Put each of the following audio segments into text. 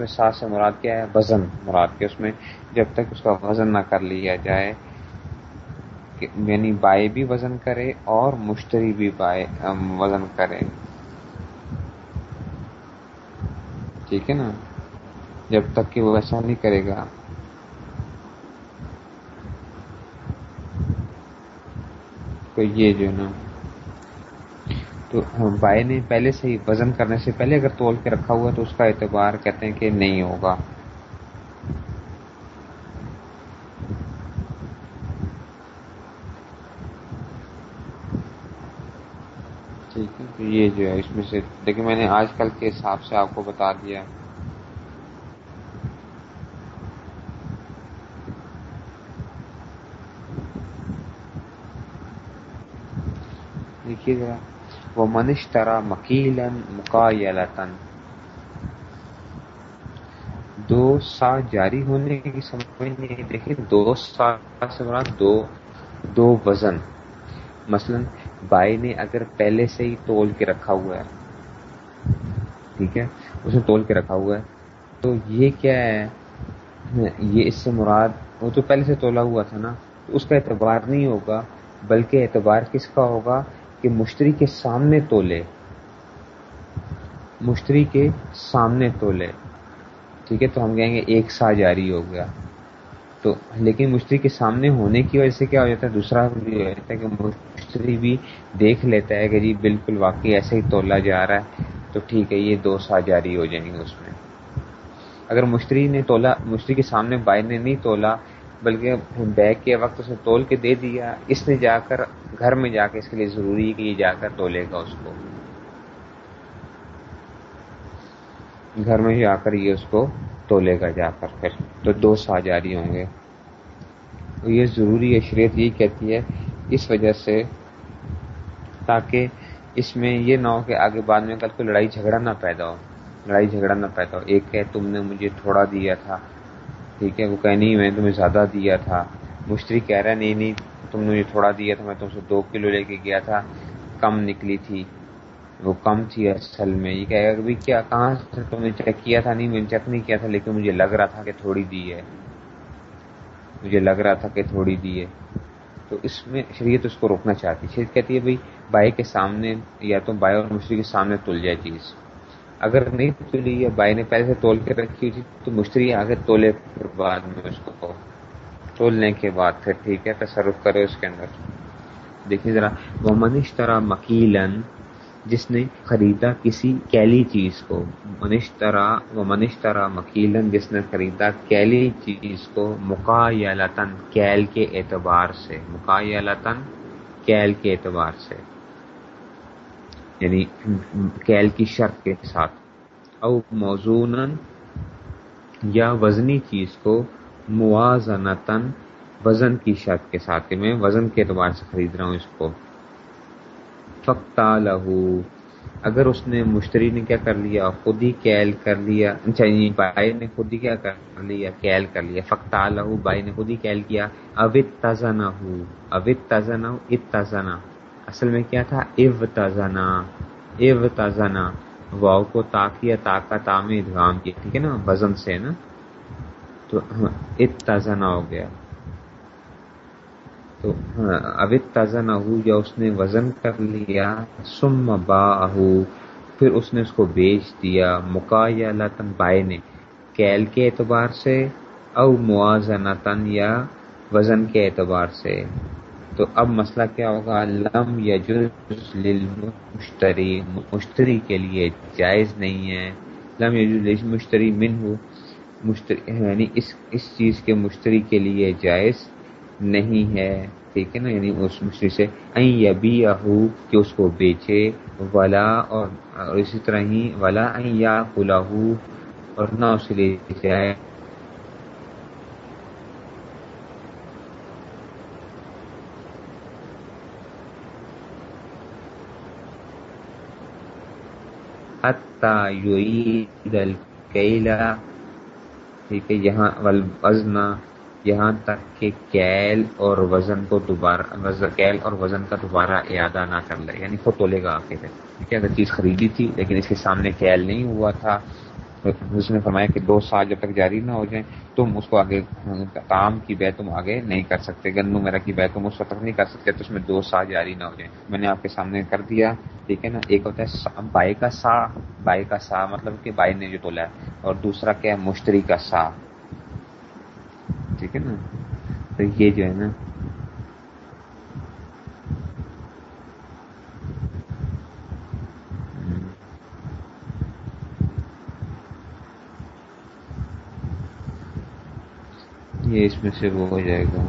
میں سا سے مراد کیا ہے؟ وزن مراد کے اس میں جب تک اس کا وزن نہ کر لیا جائے یعنی بائے بھی وزن کرے اور مشتری بھی بائے وزن کرے۔ ٹھیک ہے نا؟ جب تک کہ وہ ایسا نہیں کرے گا۔ تو یہ جو ہے نا تو بھائی نے پہلے سے ہی وزن کرنے سے پہلے اگر تول کے رکھا ہوا تو اس کا اعتبار کہتے ہیں کہ نہیں ہوگا۔ ٹھیک ہے۔ یہ جو ہے اس میں سے لیکن میں نے آج کل کے حساب سے آپ کو بتا دیا۔ دیکھیے ذرا۔ وہ منشترا مکیلن مکایلتن دو سا جاری ہونے کی سمجھ نہیں، دیکھیں دو سا سے مراد دو دو وزن۔ مثلا بائی نے اگر پہلے سے ہی تول کے رکھا ہوا ہے، ٹھیک ہے، اس نے تول کے رکھا ہوا ہے، تو یہ کیا ہے؟ یہ اس سے مراد، وہ تو پہلے سے تولا ہوا تھا نا اس کا اعتبار نہیں ہوگا، بلکہ اعتبار کس کا ہوگا؟ کہ مشتری کے سامنے تولے مشتری کے سامنے تولے ٹھیک ہے، تو ہم کہیں گے ایک سا جاری ہو گیا۔ تو لیکن مشتری کے سامنے ہونے کی وجہ سے کیا ہو جاتا ہے؟ دوسرا بھی ہو جاتا ہے کہ مشتری بھی دیکھ لیتا ہے کہ جی بالکل واقعی ایسے ہی تولا جا رہا ہے۔ تو ٹھیک ہے، یہ دو سا جاری ہو جائیں گے اس میں۔ اگر مشتری نے تولا، مشتری کے سامنے بائی نے نہیں تولا بلکہ بیگ کے وقت اسے تول کے دے دیا، اس نے جا کر گھر میں جا کے اس کے لیے ضروری ہے کہ یہ جا کر تولے گا اس کو۔ گھر میں جا کر یہ اس کو تولے گا جا کر پھر۔ تو دو سا جاری ہوں گے۔ یہ ضروری ہے، شریعت یہ کہتی ہے، اس وجہ سے تاکہ اس میں یہ نہ ہو کہ آگے بعد میں کل کوئی لڑائی جھگڑا نہ پیدا ہو۔ لڑائی جھگڑا نہ پیدا ہو۔ ایک کہ تم نے مجھے تھوڑا دیا تھا۔ ٹھیک ہے، وہ کہ نہیں، میں تمہیں زیادہ دیا تھا۔ مشتری کہہ رہا نہیں نہیں، تم نے مجھے تھوڑا دیا تھا، میں تم سے دو کلو لے کے گیا تھا، کم نکلی تھی۔ وہ کم تھی اصل میں۔ یہ کہے گا کیا، کہاں سے تم نے چیک کیا تھا؟ نہیں، میں نے چیک نہیں کیا تھا، لیکن مجھے لگ رہا تھا کہ تھوڑی دی ہے۔ مجھے لگ رہا تھا کہ تھوڑی دی ہے۔ تو اس میں شریعت اس کو روکنا چاہتی شریعت کہتی ہے، بھائی بائی کے سامنے یا تو بائی اور مشتری کے سامنے تل جائے چیز۔ اگر نہیں تلی یا بائی نے پہلے سے تول کے رکھی ہوئی تھی، تو مشتری آگے تولے پھر بعد میں اس کو تولنے کے بعد پھر ٹھیک ہے، تصرف کرے اس کے اندر۔ دیکھیے ذرا وہ منشترا مکیلن جس نے خریدا کسی کیلی چیز کو۔ منشترا وہ منشترا مکیلن جس نے خریدا کیلی چیز کو مکا یا کیل کے اعتبار سے۔ مکا یا کیل کے اعتبار سے۔ یعنی کیل کی شرط کے ساتھ۔ او موزون یا وزنی چیز کو موازنتاً وزن کی شرط کے ساتھ۔ کہ میں وزن کے اعتبار سے خرید رہا ہوں اس کو۔ فقتا لہو اگر اس نے مشتری نے کیا کر لیا، خود ہی کیل کر لیا۔ اچھا یعنی بائی نے خود ہی کیا کر لیا، کیل کر لیا۔ فقتا لہو بائی نے خود ہی کیل کیا۔ اوت تزنا ہو اوت تزنا ات تزنا اصل میں کیا تھا؟ او تزنا او تزنا واؤ کو تاکیا تاکہ تام ادغام کی ٹھیک ہے نا؟ وزن سے، نا؟ تو ہاں، اتنا ہو گیا۔ تو ہاں، اب تازہ ہو یا اس نے وزن کر لیا سم با پھر اس نے اس کو بیچ دیا مکا یا لتن بائے نے۔ کیل کے اعتبار سے، او موازنتن یا وزن کے اعتبار سے۔ تو اب مسئلہ کیا ہوگا؟ لم یا مشتری مشتری کے لیے جائز نہیں ہے۔ لم یا مشتری من ہو مشتری یعنی اس اس چیز کے مشتری کے لیے جائز نہیں ہے۔ ٹھیک ہے نا؟ یعنی اس مشتری سے این یا بی یا ہو کہ اس کو بیچے۔ ولا اور اسی طرح ہی ولا این یا خلا ہو اور نہ اسے ٹھیک ہے، یہاں وزنا یہاں تک کہ کیل اور وزن کو دوبارہ کیل اور وزن کا دوبارہ اعادہ نہ کر لے یعنی خود تولے گا آخر ٹھیک ہے، اگر چیز خریدی تھی لیکن اس کے سامنے کیل نہیں ہوا تھا اس نے فرمایا کہ دو سال جب تک جاری نہ ہو جائیں، تم اس کو آگے، کام کی بے تم آگے نہیں کر سکتے گنو میرا کی بے تم اس وقت نہیں کر سکتے، تو اس میں دو سال جاری نہ ہو جائیں۔ میں نے آپ کے سامنے کر دیا، ٹھیک ہے نا؟ ایک ہوتا ہے بائی کا سا، بائی کا سا مطلب کہ بائی نے جو تولا ہے۔ اور دوسرا کیا ہے؟ مشتری کا سا۔ ٹھیک ہے نا؟ تو یہ جو ہے نا یہ اس میں سے وہ ہو جائے گا۔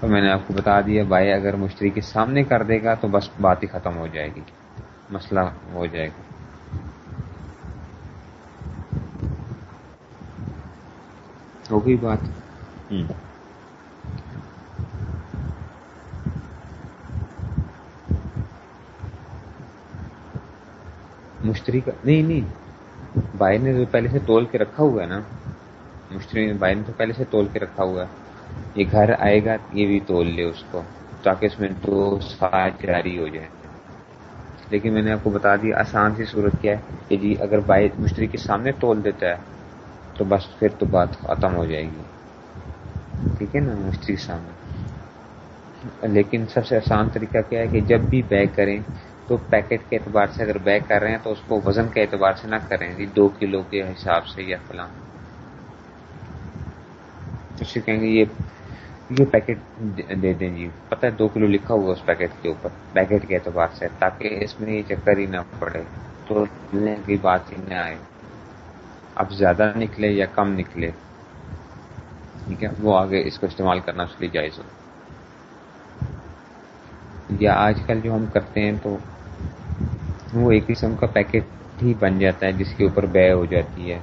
اور میں نے آپ کو بتا دیا، بھائی اگر مشتری کے سامنے کر دے گا تو بس بات ہی ختم ہو جائے گی۔ مسئلہ ہو جائے گا۔ ہو گئی بات؟ مشتری کا نہیں نہیں۔ بھائی نے تو پہلے سے تول کے رکھا ہوا ہے نا، مشتری بھائی نے تو پہلے سے تول کے رکھا ہوا ہے۔ یہ گھر آئے گا، یہ بھی تول لے اس کو، تاکہ اس میں دو سات جاری ہو جائے لیکن میں نے آپ کو بتا دیا آسان سی صورت کیا ہے کہ جی اگر بھائی مشتری کے سامنے تول دیتا ہے، تو بس پھر تو بات ختم ہو جائے گی۔ ٹھیک ہے نا، مشتری سامنے۔ لیکن سب سے آسان طریقہ کیا ہے کہ جب بھی بیک کریں تو پیکٹ کے اعتبار سے اگر بیک کر رہے ہیں تو اس کو وزن کے اعتبار سے نہ کریں جی دو کلو کے حساب سے یا فلاں۔ اس سے کہیں گے یہ یہ پیکٹ دے دیں جی۔ پتہ ہے، دو کلو لکھا ہوا اس پیکٹ کے اوپر، پیکٹ کے اعتبار سے، تاکہ اس میں یہ چکر ہی نہ پڑے۔ تو کی بات ہی نہ آئے۔ اب زیادہ نکلے یا کم نکلے؟ ٹھیک ہے، وہ آگے اس کو استعمال کرنا اس لیے جائز ہو۔ یا آج کل جو ہم کرتے ہیں تو وہ ایک قسم کا پیکٹ ہی بن جاتا ہے جس کے اوپر بے ہو جاتی ہے۔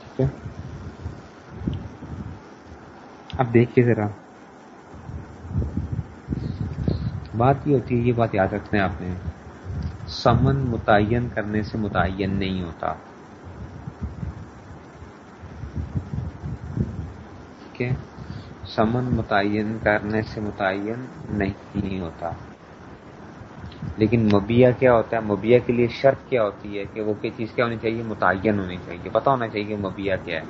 ٹھیک ہے۔ اب دیکھیے ذرا۔ بات یہ ہوتی ہے، یہ بات یاد رکھنا ہے آپ نے۔ سمن متعین کرنے سے متعین نہیں ہوتا۔ ٹھیک ہے۔ سمن متعین کرنے سے متعین نہیں ہوتا۔ لیکن مبیا کیا ہوتا ہے؟ مبیا کے لیے شرط کیا ہوتی ہے کہ وہ کیا چیز کیا ہونی چاہیے؟ متعین ہونی چاہیے۔ پتا ہونا چاہیے کہ مبیا کیا ہے۔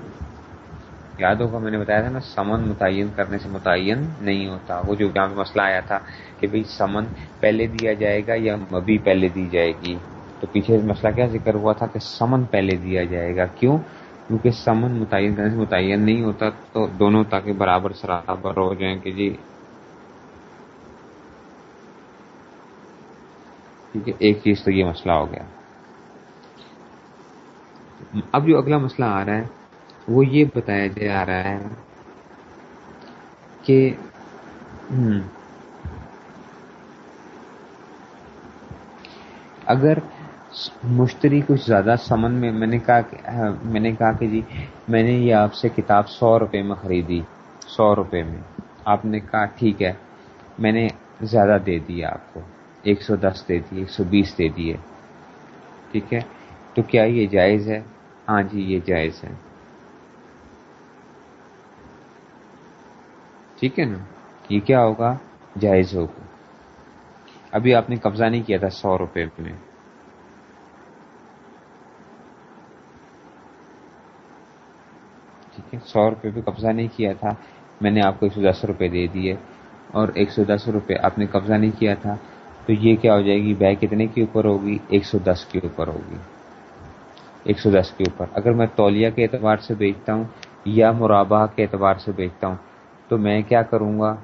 یاد ہوگا میں نے بتایا تھا نا، سمن متعین کرنے سے متعین نہیں ہوتا۔ وہ جو جہاں مسئلہ آیا تھا کہ بھئی سمن پہلے دیا جائے گا یا مبی پہلے دی جائے گی۔ تو پیچھے مسئلہ کیا ذکر ہوا تھا کہ سمن پہلے دیا جائے گا۔ کیوں؟ کیونکہ سمن متعین کرنے سے متعین نہیں ہوتا تو دونوں تاکہ برابر سرابر ہو جائیں کہ جی۔ ٹھیک ہے ایک چیز تو یہ مسئلہ ہو گیا۔ اب جو اگلا مسئلہ آ رہا ہے، وہ یہ بتایا جا رہا ہے کہ اگر مشتری کچھ زیادہ سمن میں میں نے کہا کہ ہاں، میں نے کہا کہ جی میں نے یہ آپ سے کتاب سو روپے میں خریدی، سو روپے میں۔ آپ نے کہا ٹھیک ہے، میں نے زیادہ دے دیا آپ کو۔ ایک سو دس دے دیے ایک سو بیس دے دیے۔ ٹھیک ہے؟ تو کیا یہ جائز ہے؟ ہاں جی یہ جائز ہے۔ ٹھیک ہے نا؟ یہ کیا ہوگا؟ جائز ہوگا۔ ابھی آپ نے قبضہ نہیں کیا تھا سو روپے میں۔ ٹھیک سو روپے پہ قبضہ نہیں کیا تھا، میں نے آپ کو ایک سو دس روپے دے دیے اور ایک سو دس روپے آپ نے قبضہ نہیں کیا تھا، تو یہ کیا ہو جائے گی؟ بے کتنے کے اوپر ہوگی؟ ایک سو دس کے اوپر ہوگی۔ ایک سو دس کے اوپر۔ اگر میں تولیہ کے اعتبار سے بیچتا ہوں یا مرابہ کے اعتبار سے بیچتا ہوں، تو میں کیا کروں گا؟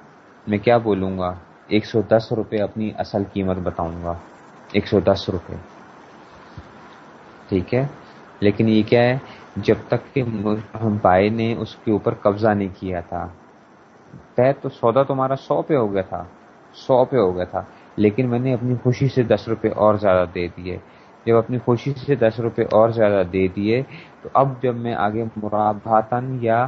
میں کیا بولوں گا؟ ایک سو دس روپے اپنی اصل قیمت بتاؤں گا۔ ایک سو دس روپے۔ ٹھیک ہے؟ لیکن یہ کیا ہے؟ جب تک کہ بھائی نے اس کے اوپر قبضہ نہیں کیا تھا۔ طے تو سودا تمہارا سو پہ ہو گیا تھا، سو پہ ہو گیا تھا۔ لیکن میں نے اپنی خوشی سے دس روپے اور زیادہ دے دیے۔ جب اپنی خوشی سے دس روپے اور زیادہ دے دیے، تو اب جب میں آگے مراباتن یا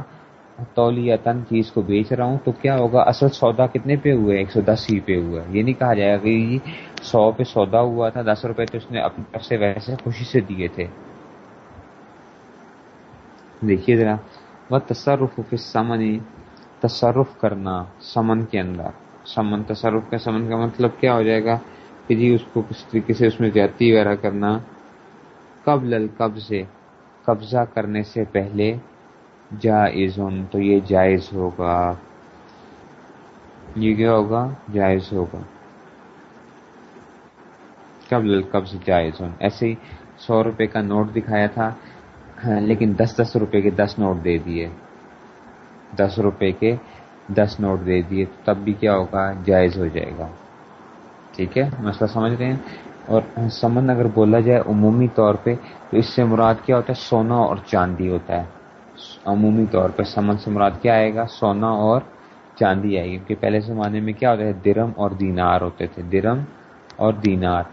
تولیتن چیز کو بیچ رہا ہوں، تو کیا ہوگا؟ اصل سودا کتنے پہ ہوئے ایک سو دس ہی پہ ہوا یہ نہیں کہا جائے گا سو پہ سودا ہوا تھا، دس روپے تو اس نے اپنی طرف سے ویسے خوشی سے دیے تھے۔ دیکھیے ذرا وہ تصرف سمن تصرف کرنا سمن کے اندر۔ سمن، تصرف کا سمن کا مطلب کیا ہو جائے گا؟ کہ جی اس کو کس طریقے سے اس میں زیادتی وغیرہ کرنا۔ قبل القبض، قبضہ کرنے سے پہلے جائز تو یہ جائز ہوگا۔ یہ کیا ہوگا؟ جائز ہوگا۔ قبل القبض جائز ایسے ہی سو روپے کا نوٹ دکھایا تھا۔ ہاں، لیکن دس دس روپے کے دس نوٹ دے دیے۔ دس روپے کے دس نوٹ دے دیے تب بھی کیا ہوگا؟ جائز ہو جائے گا۔ ٹھیک ہے؟ مسئلہ سمجھ رہے ہیں؟ اور سمن اگر بولا جائے عمومی طور پہ، تو اس سے مراد کیا ہوتا ہے؟ سونا اور چاندی ہوتا ہے۔ عمومی طور پہ سمن سے مراد کیا آئے گا؟ سونا اور چاندی آئے گی۔ کیونکہ پہلے زمانے میں کیا ہوتا ہے؟ درم اور دینار ہوتے تھے۔ درم اور دینار۔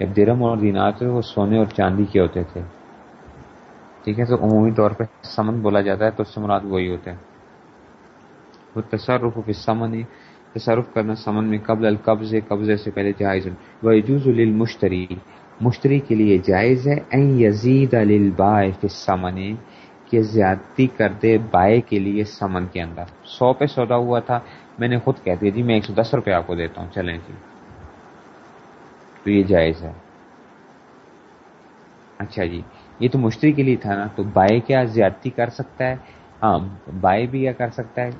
جب درم اور دینار تھے، وہ سونے اور چاندی کے ہوتے تھے۔ ٹھیک ہے؟ تو عمومی طور پہ سمن بولا جاتا ہے تو اس سے مراد وہی ہوتے ہیں۔ وہ تصرف سمن تصرف کرنا سمن میں قبل القبض، قبضے سے پہلے جائز وہ للمشتری۔ مشتری کے لیے جائز ہے این یزید سمن کہ زیادتی کر دے بائے کے لیے سمن کے اندر۔ سو پہ سودا ہوا تھا، میں نے خود کہہ دیا جی میں ایک سو دس روپے آپ کو دیتا ہوں، چلیں جی۔ تو یہ جائز ہے۔ اچھا جی۔ یہ تو مشتری کے لیے تھا نا، تو بائے کیا زیادتی کر سکتا ہے؟ ہاں بائے بھی کیا کر سکتا ہے؟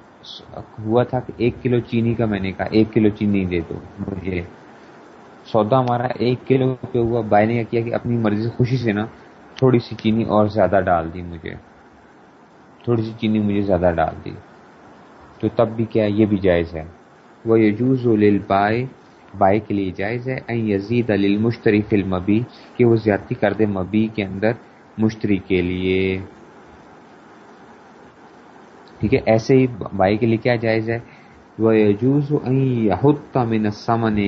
ہوا تھا کہ ایک کلو چینی کا میں نے کہا، ایک کلو چینی دے دو، مجھے سودا ہمارا ایک کلو پہ ہوا۔ بائی نے کیا کہ اپنی مرضی سے، خوشی سے نا، تھوڑی سی چینی اور زیادہ ڈال دی مجھے۔ تھوڑی سی چینی مجھے زیادہ ڈال دی۔ تو تب بھی کیا یہ بھی جائز ہے۔ وہ یجوز بائے بائی کے لیے جائز ہے۔ یزید علی مشتری فل مبی کہ وہ زیادتی کر دے مبی کے اندر مشتری کے لیے۔ ٹھیک ہے، ایسے ہی بائی کے لیے کیا جائز ہے؟ وہ یجوز من سمن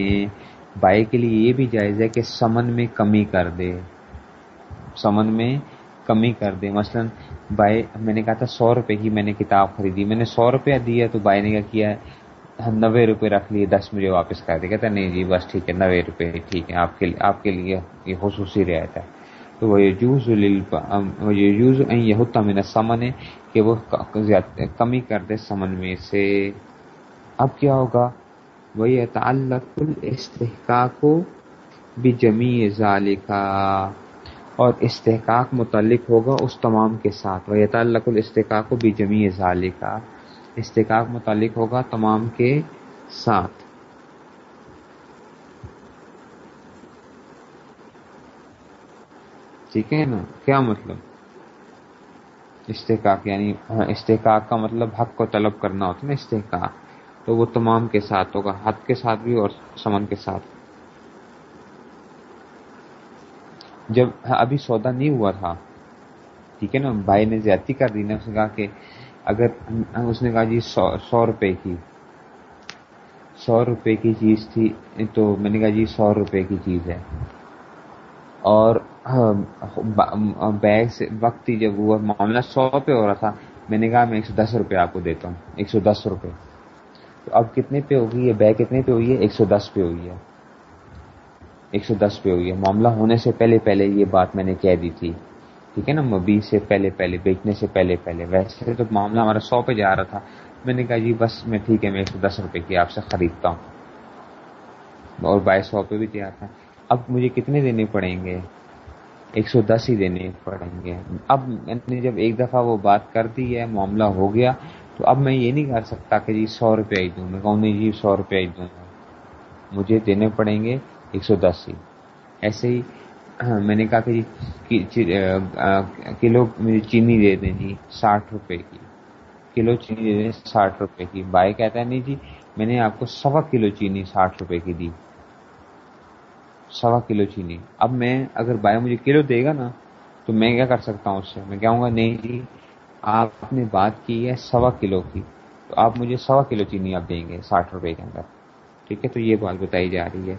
بائی کے لیے یہ بھی جائز ہے کہ سمن میں کمی کر دے سمن میں کمی کر دے مثلا بائی، میں نے کہا تھا سو روپے کی میں نے کتاب خریدی۔ میں نے سو روپیہ دیا تو بائی نے کیا کیا نوے روپے رکھ لیے، دس مجھے واپس کر دے۔ کہتا نہیں جی بس ٹھیک ہے، نوے روپے، ٹھیک ہے، آپ کے آپ کے لیے یہ خصوصی رعایت ہے۔ تو وہ یوز یہ ہوتا سمن ہے کہ وہ کمی کر دے سمن میں سے۔ اب کیا ہوگا؟ وہی تعلق الاستحقاق بھی جمی ذالکا۔ اور استحقاق متعلق ہوگا اس تمام کے ساتھ۔ وہ تعلق الاستحقاق بھی جمی ذالکا۔ استحقاق متعلق ہوگا تمام کے ساتھ۔ ٹھیک ہے نا؟ کیا مطلب؟ استحقاق یعنی ہاں، استحقاق کا مطلب حق کو طلب کرنا ہوتا ہے نا استحقاق۔ تو وہ تمام کے ساتھ ہوگا حق کے ساتھ بھی اور سمن کے ساتھ۔ جب ابھی سودا نہیں ہوا تھا ٹھیک ہے نا؟ بھائی نے زیادتی کر دی نا اس نے کہا کہ اگر اس نے کہا جی سو سو روپے کی، سو روپے کی چیز تھی، تو میں نے کہا جی سو روپے کی چیز ہے۔ اور بیگ سے، وقت ہی جب وہ معاملہ سو پہ ہو رہا تھا، میں نے کہا میں ایک سو دس روپے آپ کو دیتا ہوں، ایک سو دس روپے۔ تو اب کتنے پہ ہوگی یہ؟ بیگ کتنے پہ ہوئی ہے؟ ایک سو دس پہ ہوئی ہے۔ ایک سو دس پہ ہوئی ہے۔ معاملہ ہونے سے پہلے پہلے یہ بات میں نے کہہ دی تھی۔ ٹھیک ہے نا، مبی سے پہلے پہلے، بیچنے سے پہلے پہلے۔ ویسے تو معاملہ ہمارا سو پہ جا رہا تھا۔ میں نے کہا جی بس میں ٹھیک ہے، میں ایک سو دس روپے کی آپ سے خریدتا ہوں۔ اور بائیس سو پہ بھی تیار تھا۔ اب مجھے کتنے دینے پڑیں گے؟ ایک سو دس ہی دینے پڑیں گے۔ اب میں نے جب ایک دفعہ وہ بات کر دی ہے معاملہ ہو گیا۔ تو اب میں یہ نہیں کر سکتا کہ جی سو روپے ہی دوں۔ میں کہوں نہیں جی سو روپے ہی دوں مجھے دینے پڑیں گے ایک سو دس ہی۔ ایسے ہی ہاں، میں نے کہا کہ جی کلو مجھے چینی دے دیں جی ساٹھ روپے کی۔ کلو چینی دے دیں، ساٹھ روپے کی۔ بائی کہتا ہے، نہیں جی میں نے آپ کو سوا کلو چینی ساٹھ روپے کی دی۔ سوا کلو چینی۔ اب میں، اگر بائی مجھے کلو دے گا نا، تو میں کیا کر سکتا ہوں اس سے؟ میں کہوں گا، نہیں جی آپ نے بات کی ہے سوا کلو کی۔ تو آپ مجھے سوا کلو چینی آپ دیں گے ساٹھ روپے کے اندر۔ ٹھیک ہے، تو یہ بات بتائی جا رہی ہے۔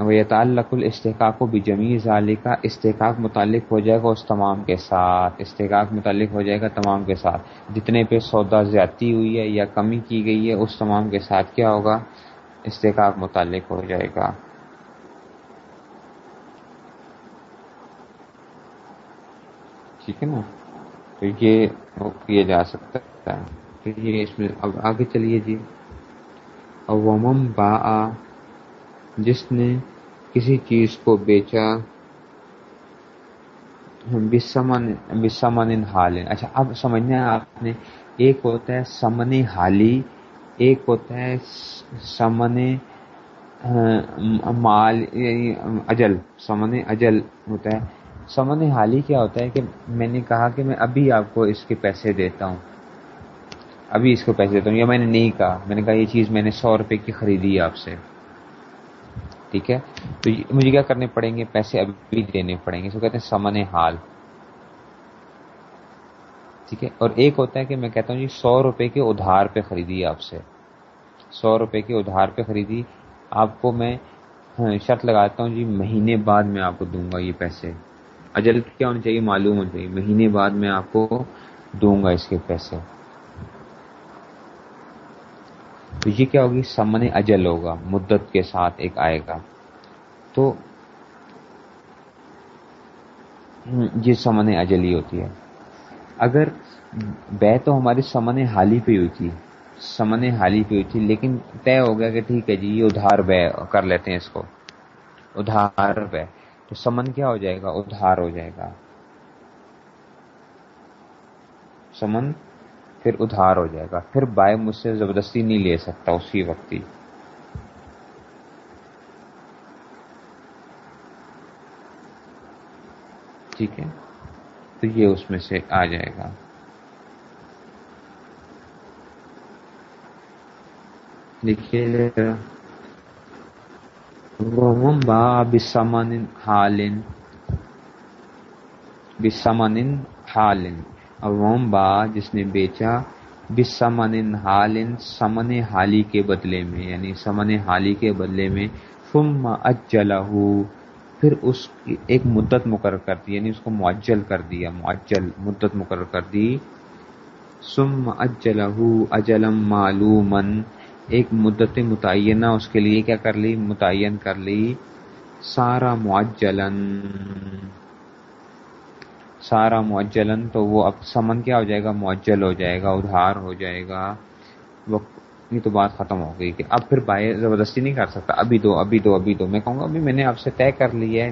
وہ تعلق الاستحقاق و بھی جمی ظالی کا استحقاق متعلق ہو جائے گا اس تمام کے ساتھ۔ استحقاق متعلق ہو جائے گا تمام کے ساتھ۔ جتنے پہ سودا زیادتی ہوئی ہے یا کمی کی گئی ہے اس تمام کے ساتھ کیا ہوگا؟ استحقاق متعلق ہو جائے گا۔ ٹھیک ہے نا؟ تو یہ کیا جا سکتا ہے۔ یہ اس میں اب آگے چلیے جی۔ ومم با جس نے کسی چیز کو بیچا بسمن حال اچھا اب سمجھنا ہے آپ نے، ایک ہوتا ہے سمن حالی، ایک ہوتا ہے سمن مال یعنی اجل سمن اجل ہوتا ہے۔ سمن حالی کیا ہوتا ہے کہ میں نے کہا کہ میں ابھی آپ کو اس کے پیسے دیتا ہوں۔ ابھی اس کو پیسے دیتا ہوں، یا میں نے نہیں کہا۔ میں نے کہا یہ چیز میں نے سو روپے کی خریدی ہے آپ سے۔ ٹھیک ہے؟ تو مجھے کیا کرنے پڑیں گے؟ پیسے ابھی دینے پڑیں گے۔ اس کو کہتے ہیں سمن حال۔ ٹھیک ہے؟ اور ایک ہوتا ہے کہ میں کہتا ہوں جی سو روپے کے ادھار پہ خریدی آپ سے۔ سو روپے کے ادھار پہ خریدی۔ آپ کو میں ہاں، شرط لگاتا ہوں جی مہینے بعد میں آپ کو دوں گا یہ پیسے۔ اجل کیا ہونا چاہیے؟ معلوم ہونا چاہیے۔ مہینے بعد میں آپ کو دوں گا اس کے پیسے۔ تو یہ کیا ہوگی؟ سمن اجل ہوگا، مدت کے ساتھ ایک آئے گا۔ تو یہ سمن اجل ہی ہوتی ہے۔ اگر بے تو ہماری سمن حالی پہ ہوئی تھی سمن حالی پہ ہوئی تھی، لیکن طے ہو گیا کہ ٹھیک ہے جی یہ ادھار بے کر لیتے ہیں اس کو۔ ادھار بے۔ تو سمن کیا ہو جائے گا؟ ادھار ہو جائے گا۔ سمن پھر ادھار ہو جائے گا۔ پھر بائے مجھ سے زبردستی نہیں لے سکتا اسی وقت ہی۔ ٹھیک ہے؟ تو یہ اس میں سے آ جائے گا۔ لکھیے با بسمن حالن بسمن حالن اوم با جس نے بیچا، بسمن حالن سمن حالی کے بدلے میں یعنی سمن حالی کے بدلے میں، ثم اجلہ پھر اس کی ایک مدت مقرر کر دی یعنی اس کو معجل کر دیا معجل مدت مقرر کر دی۔ سم اجلہ اجلم معلومن ایک مدت متعینہ اس کے لیے کیا کر لی؟ متعین کر لی۔ سارا معجلن سارا معجلن تو وہ اب سمن کیا ہو جائے گا؟ معجل ہو جائے گا، ادھار ہو جائے گا۔ وہ یہ تو بات ختم ہو گئی کہ اب پھر باہر زبردستی نہیں کر سکتا۔ ابھی دو ابھی دو ابھی دو۔ میں کہوں گا، ابھی میں نے آپ سے طے کر لی ہے۔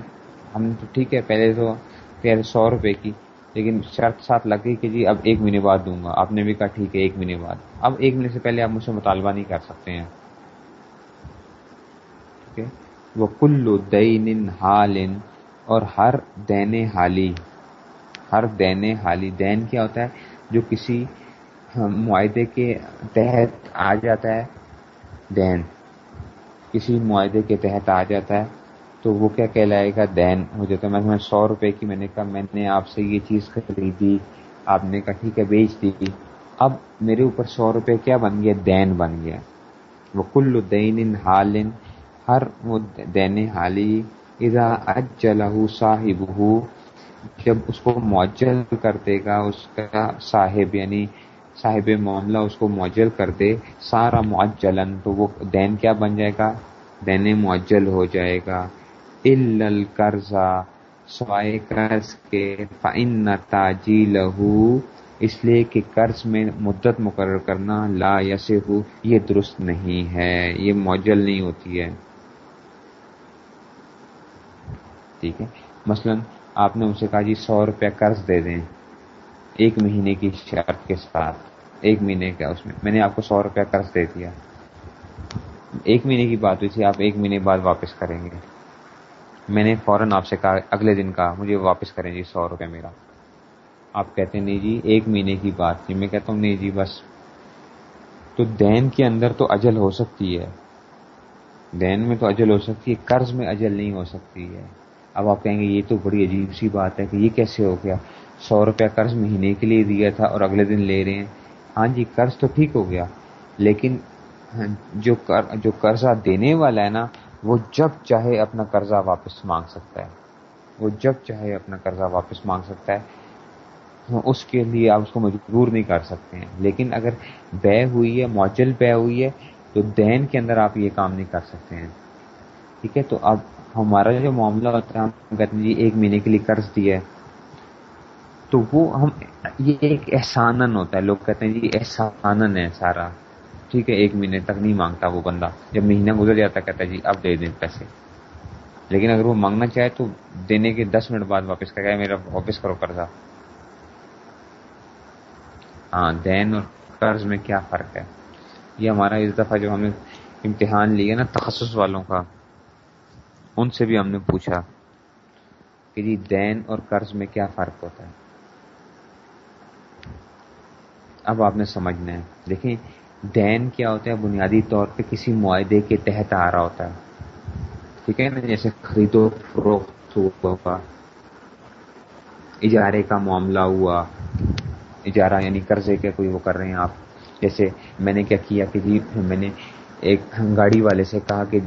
ہم تو ٹھیک ہے، پہلے تو پہلے سو روپے کی، لیکن شرط ساتھ لگ گئی کہ جی اب ایک مہینے بعد دوں گا۔ آپ نے بھی کہا ٹھیک ہے، ایک مہینے بعد۔ اب ایک مہینے سے پہلے آپ مجھ سے مطالبہ نہیں کر سکتے ہیں۔ ٹھیک ہے؟ وہ کلو دین حالن، اور ہر دین حالی۔ ہر دین حالی دین کیا ہوتا ہے، جو کسی معاہدے کے تحت آ جاتا ہے، دین۔ کسی معاہدے کے تحت آ جاتا ہے، تو وہ کیا کہلائے گا؟ دین۔ ہو جاتا ہے، میں سو روپے کی، میں نے کہا، میں نے آپ سے یہ چیز خریدی، آپ نے کہا، ٹھیک ہے، بیچ دی۔ اب میرے اوپر سو روپے کیا بن گیا دین بن گیا۔ وہ کل دین حالن ہر وہ دین حالی، اذا اجلہ صاحب جب اس کو معجل کر دے گا، اس کا صاحب یعنی صاحب معاملہ اس کو معجل کر دے، سارا معجلن، تو وہ دین کیا بن جائے گا؟ دین معجل ہو جائے گا۔ القرضہ، سوائے قرض کے فن تاجی لہو اس لیے کہ قرض میں مدت مقرر کرنا لا یس یہ درست نہیں ہے، یہ معجل نہیں ہوتی ہے۔ ٹھیک ہے؟ مثلا آپ نے اسے کہا جی سو روپیہ قرض دے دیں۔ ایک مہینے کی شرط کے ساتھ، ایک مہینے کا اس میں۔ میں نے آپ کو سو روپیہ قرض دے دیا۔ ایک مہینے کی بات ہوئی تھی، آپ ایک مہینے بعد واپس کریں گے۔ میں نے فوراً آپ سے کہا، اگلے دن کہا، مجھے واپس کریں جی سو روپے میرا۔ آپ کہتے ہیں، نہیں جی ایک مہینے کی بات تھی۔ میں کہتا ہوں، نہیں جی بس۔ تو دین کے اندر تو اجل ہو سکتی ہے۔ دین میں تو اجل ہو سکتی ہے، قرض میں اجل نہیں ہو سکتی ہے۔ اب آپ کہیں گے یہ تو بڑی عجیب سی بات ہے کہ یہ کیسے ہو گیا؟ سو روپیہ قرض مہینے کے لیے دیا تھا اور اگلے دن لے رہے ہیں۔ ہاں جی قرض تو ٹھیک ہو گیا، لیکن جو جو قرضہ دینے والا ہے نا، وہ جب چاہے اپنا قرضہ واپس مانگ سکتا ہے۔ وہ جب چاہے اپنا قرضہ واپس مانگ سکتا ہے۔ ہاں، اس کے لیے آپ اس کو مجبور نہیں کر سکتے ہیں۔ لیکن اگر بے ہوئی ہے، معجل بے ہوئی ہے، تو دین کے اندر آپ یہ کام نہیں کر سکتے ہیں۔ ٹھیک ہے، تو اب ہمارا جو معاملہ ہوتا ہے، ہم کہتے ہیں جی ایک مہینے کے لیے قرض دیا ہے تو وہ ہم، یہ ایک احسانن ہوتا ہے۔ لوگ کہتے ہیں جی احسانن ہے سارا۔ ٹھیک ہے، ایک مہینے تک نہیں مانگتا وہ بندہ۔ جب مہینہ گزر جاتا کہتا ہے جی اب دے دیں پیسے۔ لیکن اگر وہ مانگنا چاہے تو دینے کے دس منٹ بعد واپس کر میرا واپس کرو قرضہ۔ ہاں دین اور قرض میں کیا فرق ہے؟ یہ ہمارا اس دفعہ جو ہمیں امتحان لیے نا تخصص والوں کا ان سے بھی ہم نے پوچھا کہ جی دین اور قرض میں کیا فرق ہوتا ہے؟ اب آپ نے سمجھنا ہے۔ دیکھیں، دین کیا ہوتا ہے؟ بنیادی طور پہ کسی معاہدے کے تحت آ رہا ہوتا ہے۔ ٹھیک ہے نا؟ جیسے خریدو، فروخت ہوا۔ اجارے کا معاملہ ہوا۔ اجارہ یعنی قرضے کے کوئی وہ کر رہے ہیں آپ۔ جیسے میں نے کیا کیا کہ جی میں نے ایک گاڑی والے سے کہا کہ،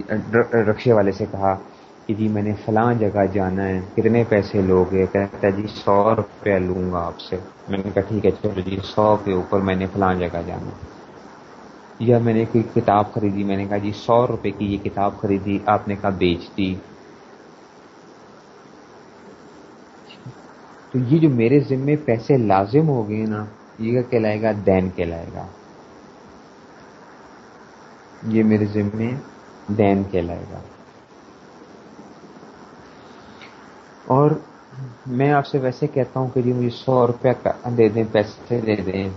رکشے والے سے کہا کہ جی میں نے فلاں جگہ جانا ہے، کتنے پیسے لوگے؟ کہتا جی سو روپیہ لوں گا آپ سے۔ میں نے کہا ٹھیک ہے، چلو جی سو کے اوپر میں نے فلاں جگہ جانا۔ یا میں نے کوئی کتاب خریدی، میں نے کہا جی سو روپے کی یہ کتاب خریدی، آپ نے کہا بیچ دی۔ تو یہ جو میرے ذمے پیسے لازم ہو گئے نا، یہ کہلائے گا؟ دین کہلائے گا۔ یہ میرے ذمے دین کہلائے گا۔ اور میں آپ سے ویسے کہتا ہوں کہ جی مجھے سو روپیہ دے دیں، پیسے دے دیں۔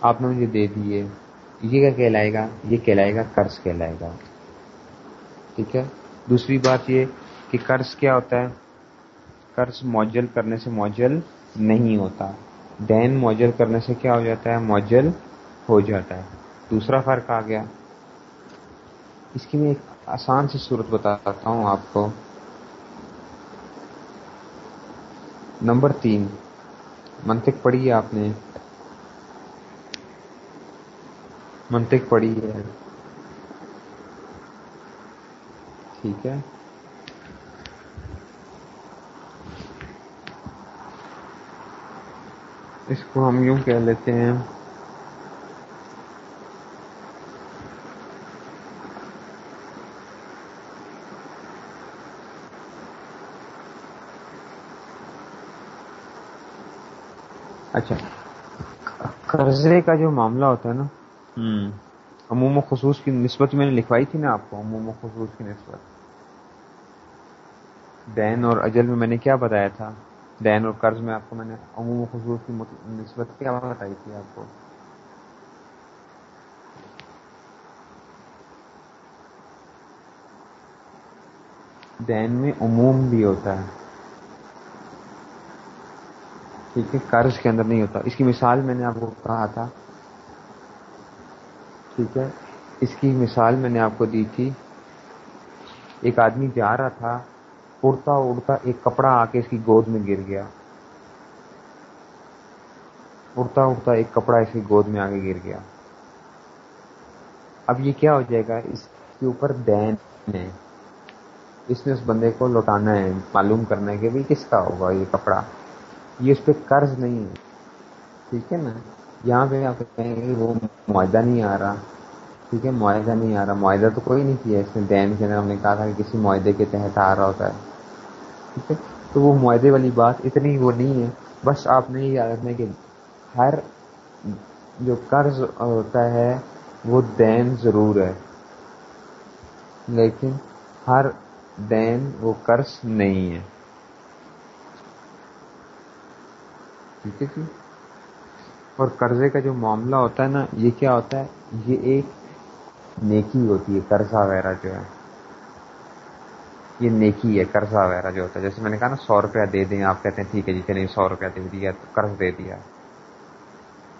آپ نے مجھے دے دیے۔ یہ کیا کہلائے گا؟ یہ کہلائے گا، قرض کہلائے گا۔ ٹھیک ہے؟ دوسری بات یہ کہ قرض کیا ہوتا ہے؟ قرض موجل کرنے سے موجل نہیں ہوتا۔ دین موجل کرنے سے کیا ہو جاتا ہے؟ موجل ہو جاتا ہے۔ دوسرا فرق آ گیا۔ اس کی میں ایک آسان سی صورت بتاتا ہوں آپ کو۔ نمبر تین، منطق پڑھی ہے آپ نے؟ منطق پڑھی ہے۔ ٹھیک ہے۔ اس کو ہم یوں کہہ لیتے ہیں۔ اچھا قرضے کا جو معاملہ ہوتا ہے نا عموم و خصوص کی نسبت میں نے لکھوائی تھی نا آپ کو عموم و خصوص کی نسبت۔ دین اور اجل میں میں نے کیا بتایا تھا؟ دین اور قرض میں آپ کو میں نے عموم و خصوص کی نسبت کیا بتائی تھی آپ کو؟ دین میں عموم بھی ہوتا ہے۔ ٹھیک ہے قرض کے اندر نہیں ہوتا۔ اس کی مثال میں نے آپ کو کہا تھا۔ ٹھیک ہے۔ اس کی مثال میں نے آپ کو دی تھی۔ ایک آدمی جا رہا تھا، اڑتا اڑتا ایک کپڑا آ کے اس کی گود میں گر گیا۔ اڑتا اڑتا ایک کپڑا اس کی گود میں آگے گر گیا۔ اب یہ کیا ہو جائے گا؟ اس کے اوپر دین ہے۔ اس نے اس بندے کو لوٹانا ہے، معلوم کرنا ہے کہ بھائی کس کا ہوگا یہ کپڑا۔ یہ اس پہ قرض نہیں ہے۔ ٹھیک ہے نا؟ یہاں پہ آپ کہیں گے وہ معاہدہ نہیں آ رہا۔ ٹھیک ہے، معاہدہ نہیں آ رہا۔ معاہدہ تو کوئی نہیں کیا اس نے دین کے اندر ہم نے کہا تھا کہ کسی معاہدے کے تحت آ رہا ہوتا ہے۔ ٹھیک ہے؟ تو وہ معاہدے والی بات اتنی وہ نہیں ہے۔ بس آپ نے یہ یاد رکھنا کہ ہر جو قرض ہوتا ہے، وہ دین ضرور ہے۔ لیکن ہر دین وہ قرض نہیں ہے۔ ٹھیک ہے جی؟ اور قرضے کا جو معاملہ ہوتا ہے نا، یہ کیا ہوتا ہے؟ یہ ایک نیکی ہوتی ہے، قرضہ وغیرہ جو ہے۔ یہ نیکی ہے، قرضہ وغیرہ جو ہوتا ہے۔ جیسے میں نے کہا نا، سو روپیہ دے دیں، آپ کہتے ہیں ٹھیک ہے جی چلیے سو روپیہ دے دیا تو قرض دے دیا۔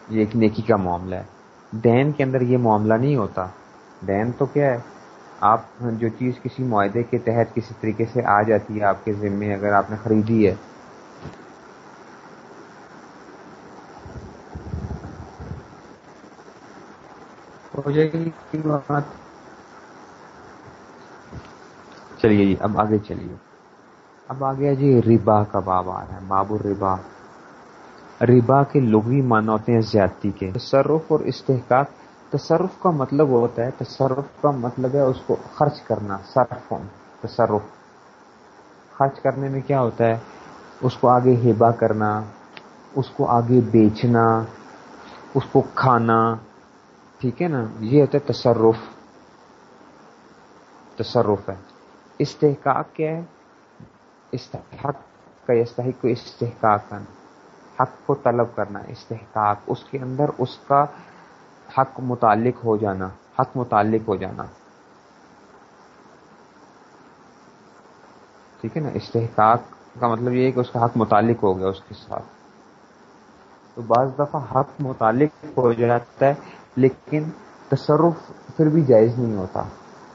یہ ایک نیکی کا معاملہ ہے۔ دین کے اندر یہ معاملہ نہیں ہوتا۔ دین تو کیا ہے؟ آپ جو چیز کسی معاہدے کے تحت کسی طریقے سے آ جاتی ہے، آپ کے ذمے اگر آپ نے خریدی ہے ہو جائے گی چلیے جی اب آگے چلیے۔ اب آ جی ربا کا باب آ رہا ہے، باب الربا۔ ربا کے لغوی معنی ہوتے ہیں زیادتی کے۔ تصرف اور استحقاق تصرف کا مطلب ہوتا ہے، تصرف کا مطلب ہے اس کو خرچ کرنا، صرف تصرف۔ خرچ کرنے میں کیا ہوتا ہے؟ اس کو آگے ہیبا کرنا، اس کو آگے بیچنا، اس کو کھانا۔ ٹھیک ہے نا؟ یہ ہوتا ہے تصرف۔ تصرف ہے۔ استحقاق کیا ہے؟ استحق کا استحق کو استحقاق کرنا۔ حق کو طلب کرنا، استحقاق۔ اس کے اندر اس کا حق متعلق ہو جانا، حق متعلق ہو جانا۔ ٹھیک ہے نا؟ استحقاق کا مطلب یہ ہے کہ اس کا حق متعلق ہو گیا اس کے ساتھ۔ تو بعض دفعہ حق متعلق ہو جاتا ہے لیکن تصرف پھر بھی جائز نہیں ہوتا۔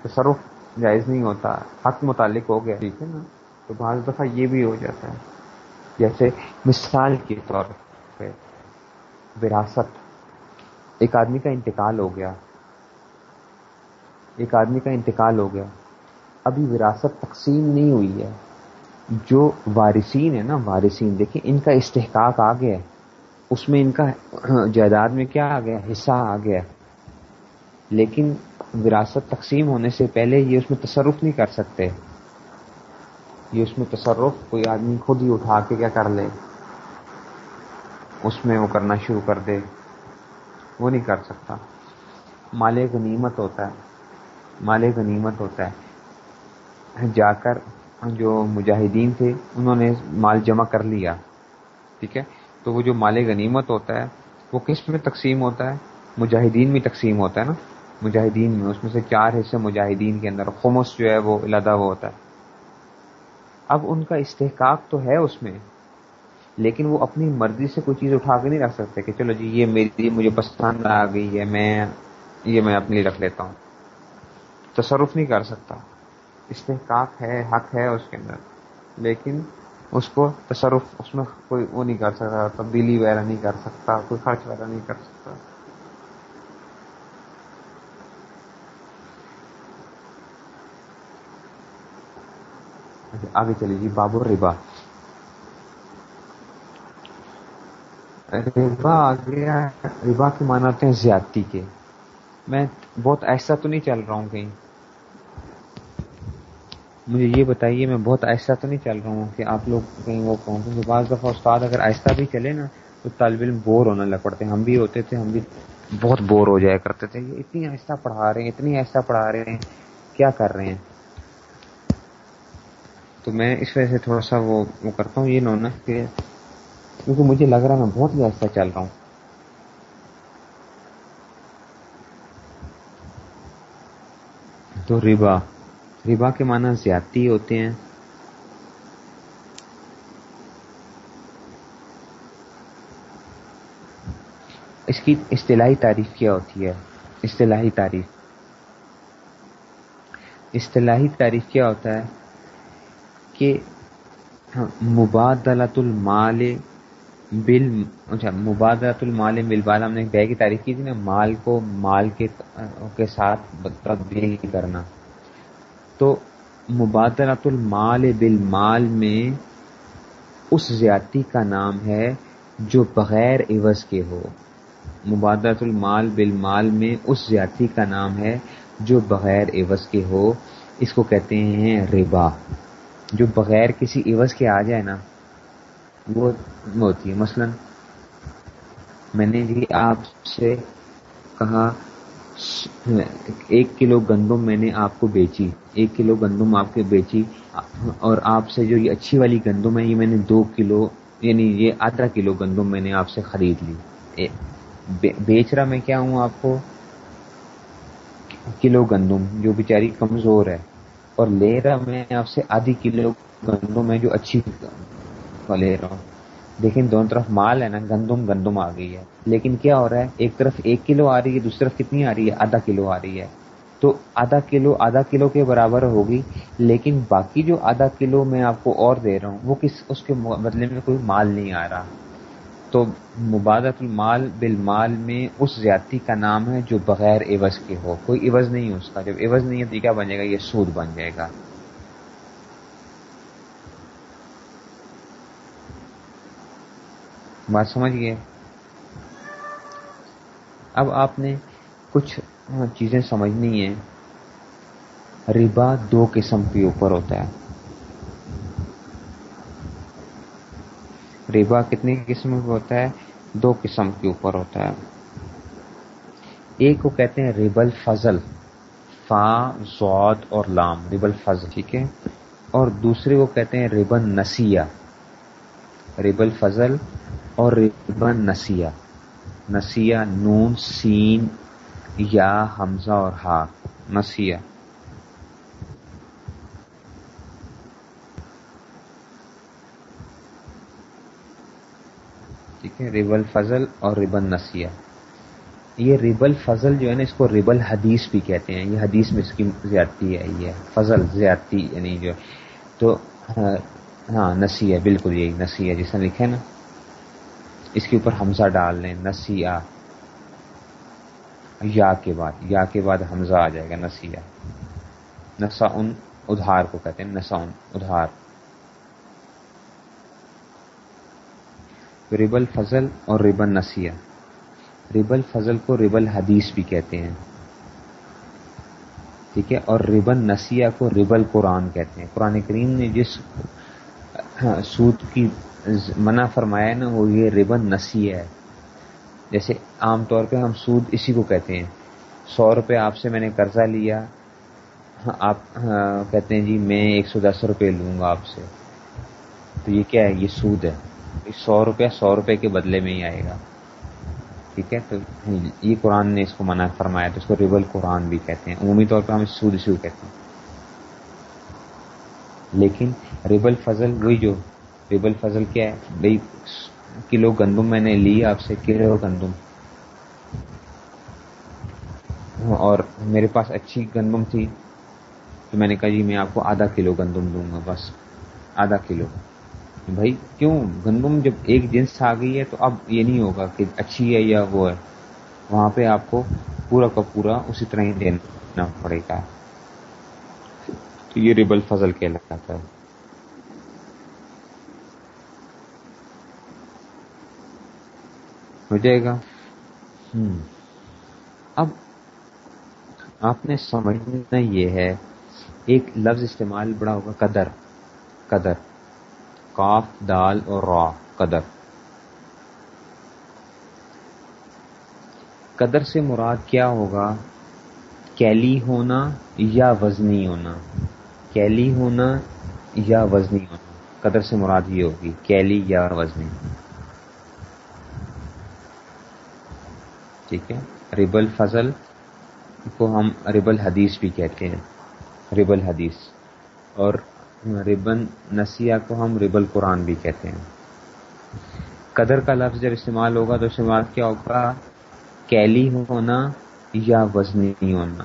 تصرف جائز نہیں ہوتا، حق متعلق ہو گیا، ٹھیک ہے نا؟ تو بعض دفعہ یہ بھی ہو جاتا ہے۔ جیسے مثال کے طور پہ وراثت۔ ایک آدمی کا انتقال ہو گیا۔ ایک آدمی کا انتقال ہو گیا۔ ابھی وراثت تقسیم نہیں ہوئی ہے۔ جو وارثین ہے نا، وارثین، دیکھیں ان کا استحقاق آ گیا ہے۔ اس میں ان کا جائیداد میں کیا آ گیا حصہ آ گیا لیکن وراثت تقسیم ہونے سے پہلے یہ اس میں تصرف نہیں کر سکتے۔ یہ اس میں تصرف کوئی آدمی خود ہی اٹھا کے کیا کر لے۔ اس میں وہ کرنا شروع کر دے۔ وہ نہیں کر سکتا۔ مال غنیمت ہوتا ہے۔ مال غنیمت ہوتا ہے۔ جا کر جو مجاہدین تھے، انہوں نے مال جمع کر لیا۔ ٹھیک ہے؟ تو وہ جو مال غنیمت ہوتا ہے، وہ کس میں تقسیم ہوتا ہے؟ مجاہدین میں تقسیم ہوتا ہے نا؟ مجاہدین میں، اس میں سے چار حصے مجاہدین کے اندر، خمس جو ہے وہ علیحدہ وہ ہوتا ہے۔ اب ان کا استحقاق تو ہے اس میں، لیکن وہ اپنی مرضی سے کوئی چیز اٹھا کے نہیں رکھ سکتے کہ چلو جی یہ میری، مجھے پسند آ گئی ہے، میں، یہ میں اپنے لیے رکھ لیتا ہوں۔ تصرف نہیں کر سکتا۔ استحقاق ہے، حق ہے اس کے اندر۔ لیکن اس کو تصرف، اس میں کوئی وہ نہیں کر سکتا، تبدیلی وغیرہ نہیں کر سکتا، کوئی خرچ وغیرہ نہیں کر سکتا۔ اچھا، آگے چلیے جی بابر ربا ربا آ گیا ربا کے معنی ہیں زیادتی کے۔ میں بہت ایسا تو نہیں چل رہا ہوں کہیں۔ مجھے یہ بتائیے، میں بہت ایسا تو نہیں چل رہا ہوں کہ آپ لوگ کہیں وہ کہوں کیونکہ بعض دفعہ استاد اگر ایسا بھی چلے نا، تو طالب علم بور ہونے لگ پڑتے ہیں۔ ہم بھی ہوتے تھے، ہم بھی بہت بور ہو جایا کرتے تھے۔ یہ اتنی ایسا پڑھا رہے ہیں، اتنی ایسا پڑھا رہے ہیں، کیا کر رہے ہیں؟ تو میں اس وجہ سے تھوڑا سا وہ وہ کرتا ہوں، یہ نونا کہ کیونکہ مجھے لگ رہا ہے میں بہت ہی ایسا چل رہا ہوں۔ تو ربا۔ ربا کے معنی زیادتی ہوتے ہیں۔ اس کی اصطلاحی تعریف کیا ہوتی ہے؟ اصطلاحی تعریف۔ اصطلاحی تعریف کیا ہوتا ہے کہ مبادلت المال بل اچھا مبادلت المال بل بال، ہم نے بے کی تعریف کی تھی نا، مال کو مال کے ساتھ تبدیل کرنا۔ تو مبادلت المال بالمال میں اس زیادتی کا نام ہے جو بغیر عوض کے ہو۔ مبادلت المال بالمال میں اس زیادتی کا نام ہے جو بغیر عوض کے ہو۔ اس کو کہتے ہیں ربا۔ جو بغیر کسی عوض کے آ جائے نا، وہ ہوتی ہے۔ مثلا میں نے جی آپ سے کہا ایک کلو گندم میں نے آپ کو بیچی، ایک کلو گندم آپ کو بیچی، اور آپ سے جو یہ اچھی والی گندم ہے، یہ میں نے دو کلو یعنی یہ آدھا کلو گندم میں نے آپ سے خرید لی۔ بیچ رہا میں کیا ہوں آپ کو؟ کلو گندم، جو بیچاری کمزور ہے۔ اور لے رہا میں آپ سے آدھی کلو گندم ہے جو اچھی لے رہا ہوں لیکن دونوں طرف مال ہے نا، گندم گندم آ گئی ہے۔ لیکن کیا ہو رہا ہے؟ ایک طرف ایک کلو آ رہی ہے، دوسری طرف کتنی آ رہی ہے؟ آدھا کلو آ رہی ہے۔ تو آدھا کلو آدھا کلو کے برابر ہوگی، لیکن باقی جو آدھا کلو میں آپ کو اور دے رہا ہوں، وہ کس، اس کے بدلے میں کوئی مال نہیں آ رہا۔ تو مبادت المال بالمال میں اس زیادتی کا نام ہے جو بغیر عوض کے ہو۔ کوئی عوض نہیں اس کا۔ جب عوض نہیں ہے تو کیا بن جائے گا؟ یہ سود بن جائے گا۔ بات سمجھ گئے؟ اب آپ نے کچھ چیزیں سمجھنی ہیں۔ ربا دو قسم کے اوپر ہوتا ہے۔ ربا کتنی قسم کا ہوتا ہے؟ دو قسم کے اوپر ہوتا ہے۔ ایک کو کہتے ہیں ریبل فضل، فا زود اور لام ریبل فضل، ٹھیک ہے؟ اور دوسرے کو کہتے ہیں ریبن نسیہ۔ ریبل فضل اور ریبن نسیہ۔ نسیہ نون، سین، یا، حمزہ اور ہا۔ نسیہ۔ ٹھیک ہے ریبل فضل اور ریبن نسیہ یہ ریبل فضل جو ہے نا، اس کو ریبل حدیث بھی کہتے ہیں۔ یہ حدیث میں اس کی زیادتی ہے، یہ فضل، زیادتی یعنی جو تو ہاں, ہاں، نسی ہے بالکل یہی نسی ہے جس نے لکھے نا۔ اس کے اوپر حمزہ ڈال لیں، نسیہ۔ یا کے بعد، یا کے بعد حمزہ آ جائے گا، نسیہ۔ نسا ان ادھار کو کہتے ہیں نسا ان ادھار۔ ریبل فضل اور ریبن نسیہ۔ ریبل فضل کو ریبل حدیث بھی کہتے ہیں۔ ٹھیک ہے؟ اور ریبن نسیہ کو ریبل قرآن کہتے ہیں۔ قرآن کریم نے جس سود کی منع فرمایا نا، وہ یہ ریبن نسیہ ہے۔ جیسے عام طور پہ ہم سود اسی کو کہتے ہیں۔ سو روپے آپ سے میں نے قرضہ لیا۔ ہاں، آپ ہاں، کہتے ہیں جی میں ایک سو دس روپے لوں گا آپ سے۔ تو یہ کیا ہے؟ یہ سود ہے۔ سو روپیہ سو روپے کے بدلے میں ہی آئے گا۔ ٹھیک ہے؟ تو یہ قرآن نے اس کو منع فرمایا، تو اس کو ریبل قرآن بھی کہتے ہیں۔ عمومی طور پہ ہم سود سو کہتے ہیں۔ لیکن ریبل فضل وہی جو ریبل فضل کیا ہے؟ بھائی کلو گندم میں نے لی، آپ سے کلو گندم۔ اور میرے پاس اچھی گندم تھی۔ تو میں نے کہا جی میں آپ کو آدھا کلو گندم دوں گا، بس۔ آدھا کلو۔ بھائی کیوں؟ گندم جب ایک جنس آ گئی ہے تو اب یہ نہیں ہوگا کہ اچھی ہے یا وہ ہے۔ وہاں پہ آپ کو پورا کا پورا اسی طرح ہی دینا پڑے گا۔ تو یہ ریبل فضل کہلاتا ہے۔ ہو جائے گا۔ اب آپ نے سمجھنا یہ ہے ایک لفظ استعمال بڑا ہوگا قدر۔ قدر۔ کاف دال اور را قدر۔ قدر سے مراد کیا ہوگا؟ کیلی ہونا یا وزنی ہونا۔ کیلی ہونا یا وزنی ہونا۔ قدر سے مراد یہ ہوگی کیلی یا وزنی۔ ٹھیک ہے؟ ریبل فضل کو ہم ریبل حدیث بھی کہتے ہیں ریبل حدیث۔ اور ربن نسیہ کو ہم ریبل قرآن بھی کہتے ہیں۔ قدر کا لفظ جب استعمال ہوگا تو استعمال کیا ہوگا؟ کیلی ہونا یا وزنی ہونا۔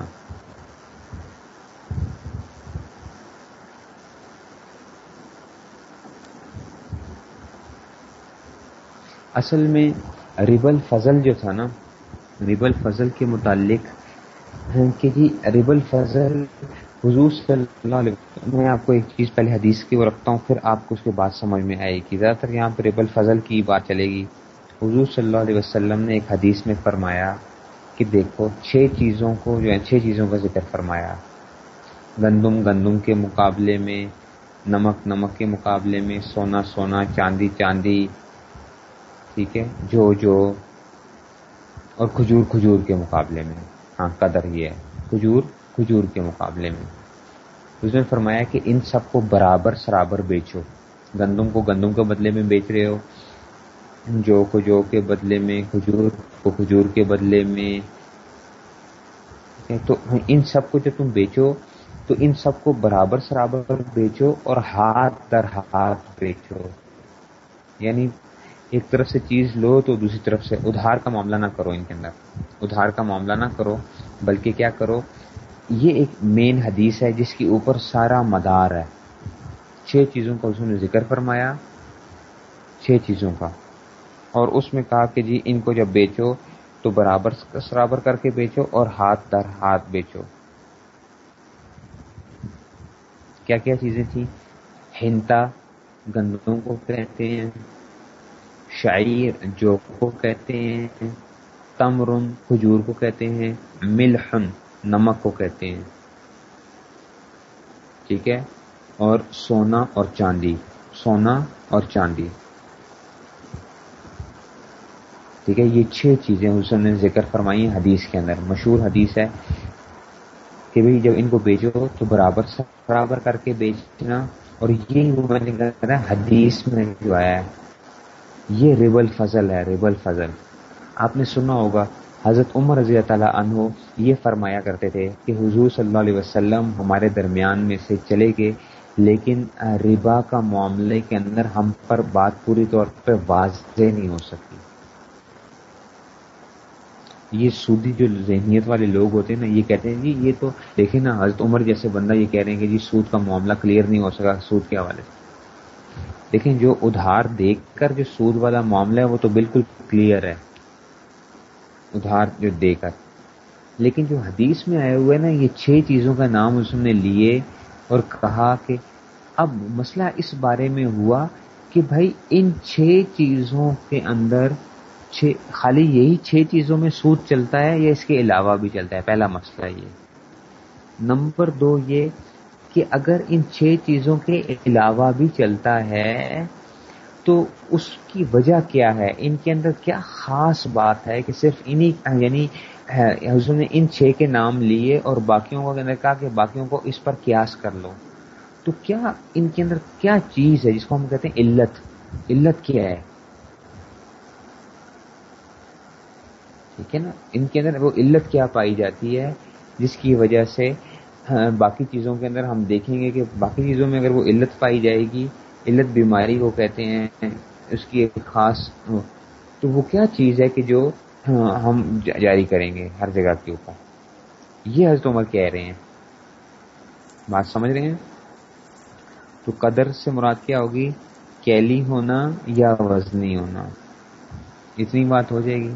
اصل میں ریبل فضل جو تھا نا ریبل فضل کے متعلق کہ جی ریبل فضل حضور صلی اللہ علیہ وسلم، میں آپ کو ایک چیز پہلے حدیث کی وہ رکھتا ہوں، پھر آپ کو اس کے بعد سمجھ میں آئے گی۔ زیادہ تر یہاں پہ ریب الفضل کی بات چلے گی۔ حضور صلی اللہ علیہ وسلم نے ایک حدیث میں فرمایا کہ دیکھو، چھ چیزوں کو جو ہے چھ چیزوں کا ذکر فرمایا۔ گندم گندم کے مقابلے میں، نمک نمک کے مقابلے میں، سونا سونا، چاندی چاندی، ٹھیک ہے، جو جو اور کھجور کھجور کے مقابلے میں۔ ہاں قدر یہ ہے۔ کھجور کھجور کے مقابلے میں۔ اس نے فرمایا کہ ان سب کو برابر سرابر بیچو۔ گندم کو گندم کے بدلے میں بیچ رہے ہو۔ جو کو جو کے بدلے میں، کھجور کو کھجور کے بدلے میں۔ تو ان سب کو جو تم بیچو، تو ان سب کو برابر سرابر بیچو اور ہاتھ در ہاتھ بیچو۔ یعنی ایک طرف سے چیز لو تو دوسری طرف سے ادھار کا معاملہ نہ کرو ان کے اندر۔ ادھار کا معاملہ نہ کرو، بلکہ کیا کرو؟ یہ ایک مین حدیث ہے جس کے اوپر سارا مدار ہے۔ چھ چیزوں کا اس نے ذکر فرمایا، چھ چیزوں کا۔ اور اس میں کہا کہ جی ان کو جب بیچو تو برابر برابر کر کے بیچو اور ہاتھ در ہاتھ بیچو۔ کیا کیا چیزیں تھیں؟ ہنتا گندوں کو کہتے ہیں۔ شاعر جو کو کہتے ہیں، تمرن کھجور کو کہتے ہیں، ملحن نمک کو کہتے ہیں۔ ٹھیک ہے؟ اور سونا اور چاندی، سونا اور چاندی۔ ٹھیک ہے؟ یہ چھ چیزیں حسن نے ذکر فرمائی ہیں حدیث کے اندر۔ مشہور حدیث ہے کہ بھئی جب ان کو بیچو تو برابر برابر کر کے بیچنا اور یہ میں نے حدیث میں جو آیا ہے یہ ریبل فضل ہے ریبل فضل۔ آپ نے سنا ہوگا، حضرت عمر رضی اللہ عنہ یہ فرمایا کرتے تھے کہ حضور صلی اللہ علیہ وسلم ہمارے درمیان میں سے چلے گئے، لیکن ربا کا معاملے کے اندر ہم پر بات پوری طور پہ واضح نہیں ہو سکتی۔ یہ سودی جو ذہنیت والے لوگ ہوتے ہیں نا، یہ کہتے ہیں جی یہ تو دیکھیں نا، حضرت عمر جیسے بندہ یہ کہہ رہے ہیں کہ جی سود کا معاملہ کلیئر نہیں ہو سکا، سود کے حوالے سے۔ لیکن جو ادھار دیکھ کر جو سود والا معاملہ ہے، وہ تو بالکل کلیئر ہے۔ ادھار جو دے کر۔ لیکن جو حدیث میں آئے ہوئے نا، یہ چھ چیزوں کا نام اس نے لیے اور کہا کہ اب مسئلہ اس بارے میں ہوا کہ بھائی ان چھ چیزوں کے اندر چھ، خالی یہی چھ چیزوں میں سود چلتا ہے یا اس کے علاوہ بھی چلتا ہے؟ پہلا مسئلہ یہ۔ نمبر دو یہ کہ اگر ان چھ چیزوں کے علاوہ بھی چلتا ہے، تو اس کی وجہ کیا ہے؟ ان کے اندر کیا خاص بات ہے کہ صرف انہی یعنی حضور نے ان چھ کے نام لیے اور باقیوں کو اندر کہا کہ باقیوں کو اس پر قیاس کر لو۔ تو کیا ان کے اندر کیا چیز ہے جس کو ہم کہتے ہیں علت؟ علت کیا ہے؟ ٹھیک ہے نا؟ ان کے اندر وہ علت کیا پائی جاتی ہے جس کی وجہ سے باقی چیزوں کے اندر ہم دیکھیں گے کہ باقی چیزوں میں اگر وہ علت پائی جائے گی، علت بیماری کو کہتے ہیں، اس کی ایک خاص تو وہ کیا چیز ہے کہ جو ہم جاری کریں گے ہر جگہ کے اوپر؟ یہ حضرت عمر کہہ رہے ہیں۔ بات سمجھ رہے ہیں؟ تو قدر سے مراد کیا ہوگی؟ کیلی ہونا یا وزنی ہونا؟ اتنی بات ہو جائے گی۔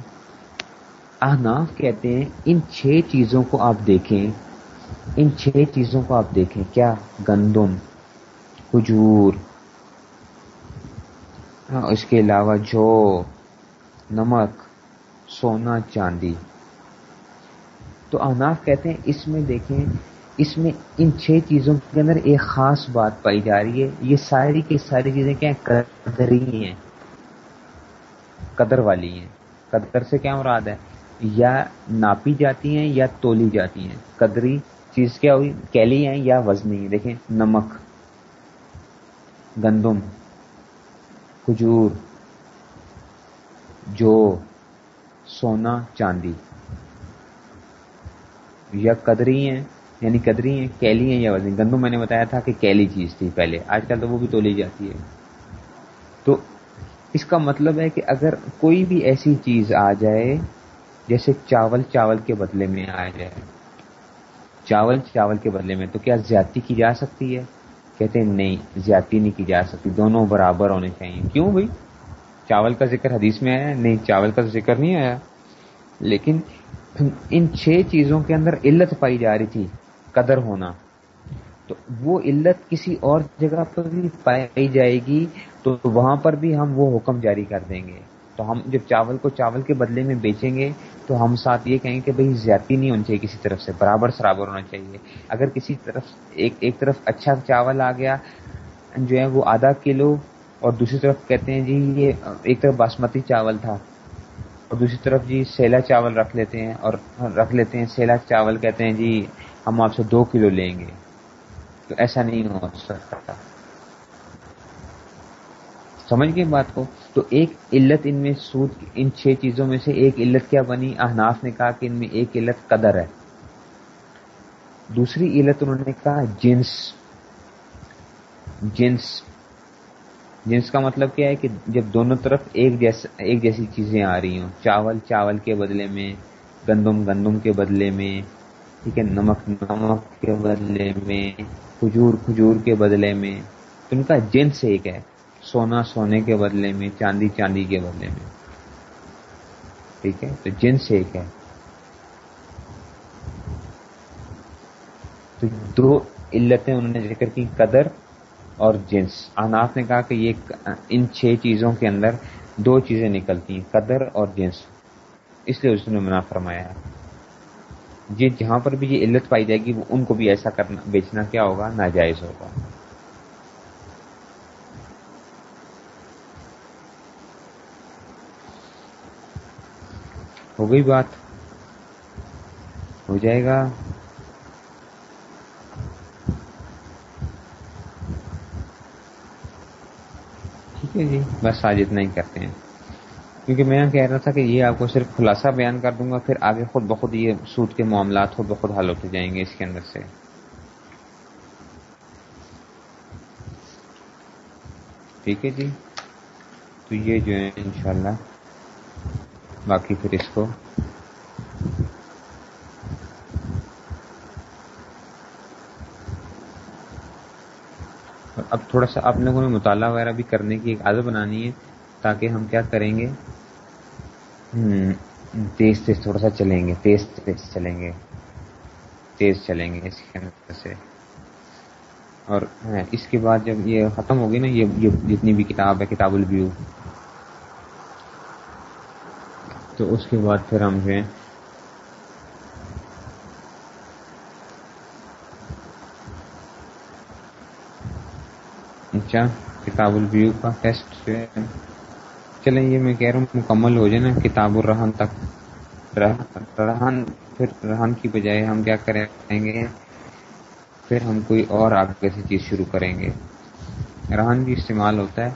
احناف کہتے ہیں، ان چھ چیزوں کو آپ دیکھیں۔ ان چھ چیزوں کو آپ دیکھیں، کیا؟ گندم، کھجور ہاں، اس کے علاوہ جو نمک، سونا، چاندی۔ تو اناف کہتے ہیں، اس میں دیکھیں، اس میں ان چھ چیزوں کے اندر ایک خاص بات پائی جا رہی ہے۔ یہ ساری کی ساری چیزیں کیا قدری ہیں۔ قدر والی ہیں۔ قدر سے کیا مراد ہے؟ یا ناپی جاتی ہیں یا تولی جاتی ہیں۔ قدری چیز کیا ہوئی؟ کیلی ہیں یا وزنی دیکھیں، نمک، گندم، کھجور، جو سونا چاندی، یا قدری ہیں یعنی قدری ہیں، کیلی ہیں یا وزنی گندم میں نے بتایا تھا کہ کیلی چیز تھی پہلے، آج کل تو وہ بھی تو لی جاتی ہے۔ تو اس کا مطلب ہے کہ اگر کوئی بھی ایسی چیز آ جائے، جیسے چاول چاول کے بدلے میں آ جائے چاول چاول کے بدلے میں تو کیا زیادتی کی جا سکتی ہے؟ کہتے ہیں نہیں، زیادتی نہیں کی جا سکتی، دونوں برابر ہونے چاہیے۔ کیوں بھائی؟ چاول کا ذکر حدیث میں آیا نہیں، چاول کا ذکر نہیں آیا۔ لیکن ان چھ چیزوں کے اندر علت پائی جا رہی تھی، قدر ہونا۔ تو وہ علت کسی اور جگہ پر بھی پائی جائے گی، تو وہاں پر بھی ہم وہ حکم جاری کر دیں گے۔ تو ہم جب چاول کو چاول کے بدلے میں بیچیں گے تو ہم ساتھ یہ کہیں کہ بھائی زیادتی نہیں ہونی چاہیے کسی طرف سے، برابر سرابر ہونا چاہیے۔ اگر کسی طرف ایک ایک طرف اچھا چاول آ گیا، جو ہے وہ آدھا کلو اور دوسری طرف کہتے ہیں جی یہ ایک طرف باسمتی چاول تھا اور دوسری طرف جی سیلا چاول رکھ لیتے ہیں اور رکھ لیتے ہیں، سیلا چاول کہتے ہیں جی ہم آپ سے دو کلو لیں گے۔ تو ایسا نہیں ہو سکتا۔ سمجھ گئے بات کو؟ تو ایک علت ان میں سود ان چھ چیزوں میں سے ایک علت کیا بنی؟ احناف نے کہا کہ ان میں ایک علت قدر ہے۔ دوسری علت انہوں نے کہا جنس۔ جنس۔ جنس کا مطلب کیا ہے کہ جب دونوں طرف ایک جیسا ایک جیسی چیزیں آ رہی ہوں، چاول چاول کے بدلے میں، گندم گندم کے بدلے میں، ٹھیک ہے، نمک نمک کے بدلے میں، کھجور کھجور کے بدلے میں، تو ان کا جنس ایک ہے۔ سونا سونے کے بدلے میں، چاندی چاندی کے بدلے میں۔ ٹھیک ہے؟ تو جنس ایک ہے۔ تو دو علتیں انہوں نے ذکر کی، قدر اور جنس۔ اناف نے کہا کہ یہ ان چھ چیزوں کے اندر دو چیزیں نکلتی ہیں، قدر اور جنس۔ اس لیے اس نے منع فرمایا۔ جی جہاں پر بھی یہ علت پائی جائے گی، وہ ان کو بھی ایسا کرنا، بیچنا کیا ہوگا؟ ناجائز ہوگا۔ ہو گئی بات۔ ہو جائے گا۔ ٹھیک ہے جی بس آج اتنا ہی کرتے ہیں۔ کیونکہ میں کہہ رہا تھا کہ یہ آپ کو صرف خلاصہ بیان کر دوں گا، پھر آگے خود بخود یہ سود کے معاملات خود بخود حل ہوتے جائیں گے اس کے اندر سے۔ ٹھیک ہے جی۔ تو یہ جو ہے انشاءاللہ۔ باقی پھر اس کو اب تھوڑا سا آپ لوگوں نے مطالعہ وغیرہ بھی کرنے کی ایک عادت بنانی ہے تاکہ ہم کیا کریں گے؟ تیز تیز تھوڑا سا چلیں گے، تیز تیز چلیں گے، تیز چلیں گے اس کے اندر سے۔ اور ہاں، اس کے بعد جب یہ ختم ہوگی نا، یہ جتنی بھی کتاب ہے، کتاب الویو تو اس کے بعد پھر ہم جو ہیں اچھا کتاب الویو کا ٹیسٹ جو ہے۔ چلیں، یہ میں کہہ رہا ہوں، مکمل ہو جائے نا، کتاب الرحن تک۔ رہن پھر رہن کی بجائے ہم کیا کریں گے؟ پھر ہم کوئی اور آگے سے چیز شروع کریں گے۔ رہن بھی استعمال ہوتا ہے،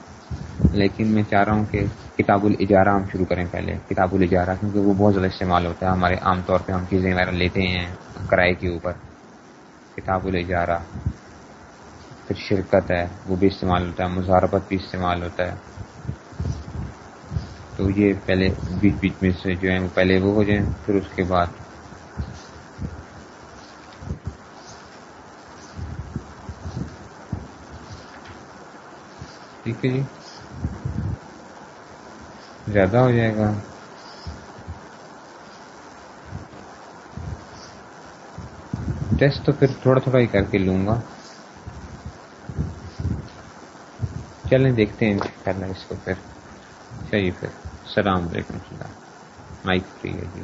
لیکن میں چاہ رہا ہوں کہ کتاب الاجارہ ہم شروع کریں پہلے، کتاب الاجارہ، کیونکہ وہ بہت زیادہ استعمال ہوتا ہے، ہمارے عام طور پہ ہم چیزیں وغیرہ لیتے ہیں کرائے کے اوپر۔ کتاب الاجارہ، پھر شرکت ہے، وہ بھی استعمال ہوتا ہے مزاربت بھی استعمال ہوتا ہے۔ تو یہ پہلے بیچ بیچ میں سے جو ہے وہ پہلے وہ ہو جائیں، پھر اس کے بعد۔ ٹھیک ہے جی؟ زیادہ ہو جائے گا۔ ٹیسٹ تو پھر تھوڑا تھوڑا ہی کر کے لوں گا۔ چلیں دیکھتے ہیں کرنا اس کو پھر۔ چلیے پھر۔ السلام علیکم مائک فری ہے جی۔